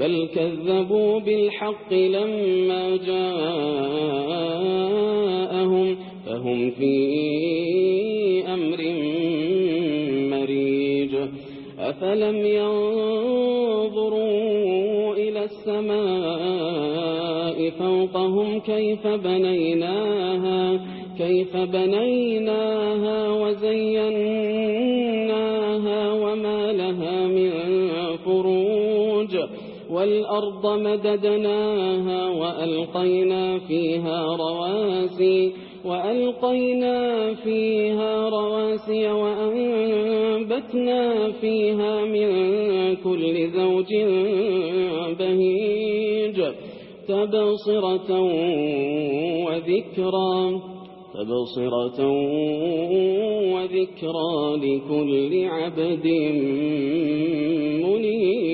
بل كذبوا بالحق لما جاءهم فهم في أمر مريج. أفلم ينظروا إلى السماء فوقهم كيف بنيناها كيف بنيناها وزيناها والأرض مددناها وألقينا فيها رواسي وألقينا فيها رواسي وأنبتنا فيها من كل زوج بهيج تبصرة وذكرى تبصرة وذكرى لكل عبد منيب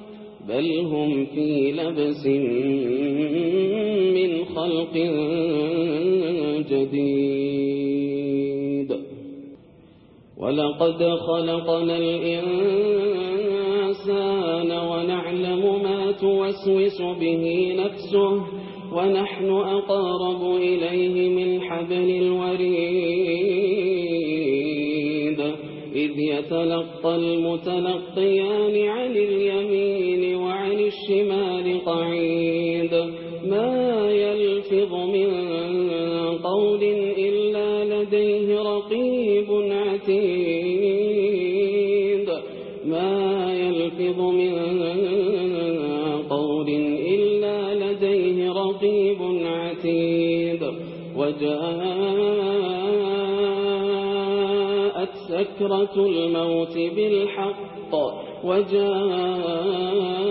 بل هم في لبس من خلق جديد. ولقد خلقنا الإنسان ونعلم ما توسوس به نفسه ونحن أقارب إليه من حبل الوريد. إذ يتلقى المتلقيان عن اليمين الشمال قعيد. ما يلفظ من قول إلا لديه رقيب عتيد. ما يلفظ من قول إلا لديه رقيب عتيد. وجاءت سكرة الموت بالحق. وجاءت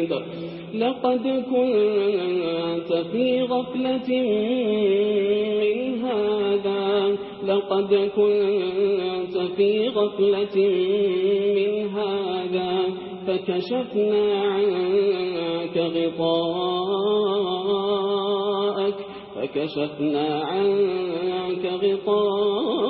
مريض لقد كنت في غفلة من هذا. لقد كنت في غفلة من هذا. فكشفنا عنك غطاءك. فكشفنا عنك غطاءك.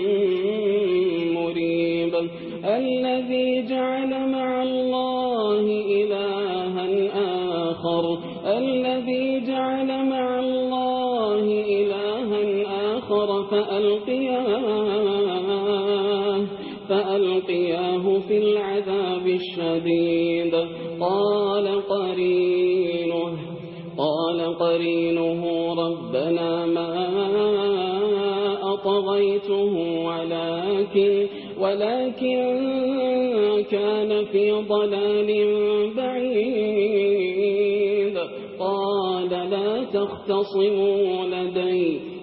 فألقياه في العذاب الشديد. قال قرينه قال قرينه ربنا ما أطغيته ولكن ولكن كان في ضلال بعيد. قال لا تختصموا لدي.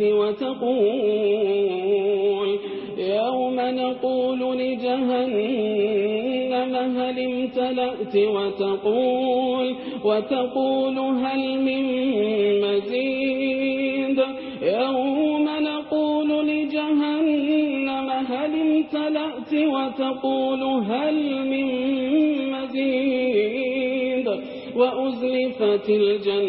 السماوات وتقول يوم نقول لجهنم هل امتلأت وتقول وتقول هل من مزيد؟ يوم نقول لجهنم هل امتلأت وتقول هل من مزيد؟ وأزلفت الجنة.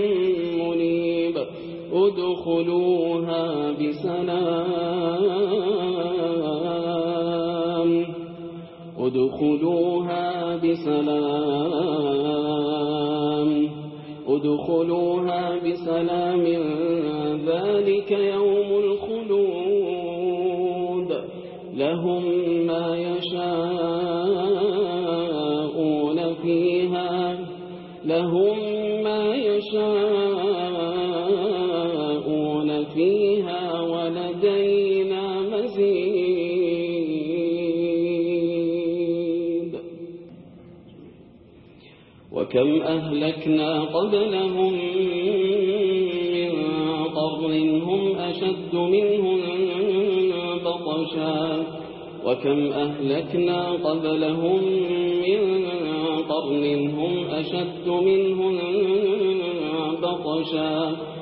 ادخلوها بسلام. ادخلوها بسلام. ادخلوها بسلام. ذلك يوم الخلود. لهم وفيها ولدينا مزيد وكم أهلكنا قبلهم من قرن هم أشد منهم بطشا وكم أهلكنا قبلهم من قرن هم أشد منهم بطشا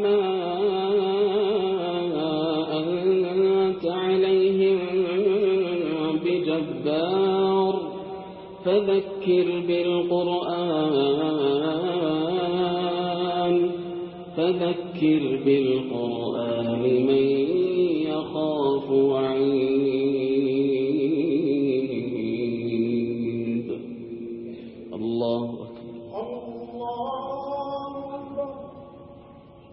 وما أنت عليهم بجبار فذكر بالقرآن فذكر بالقرآن من يخاف وعين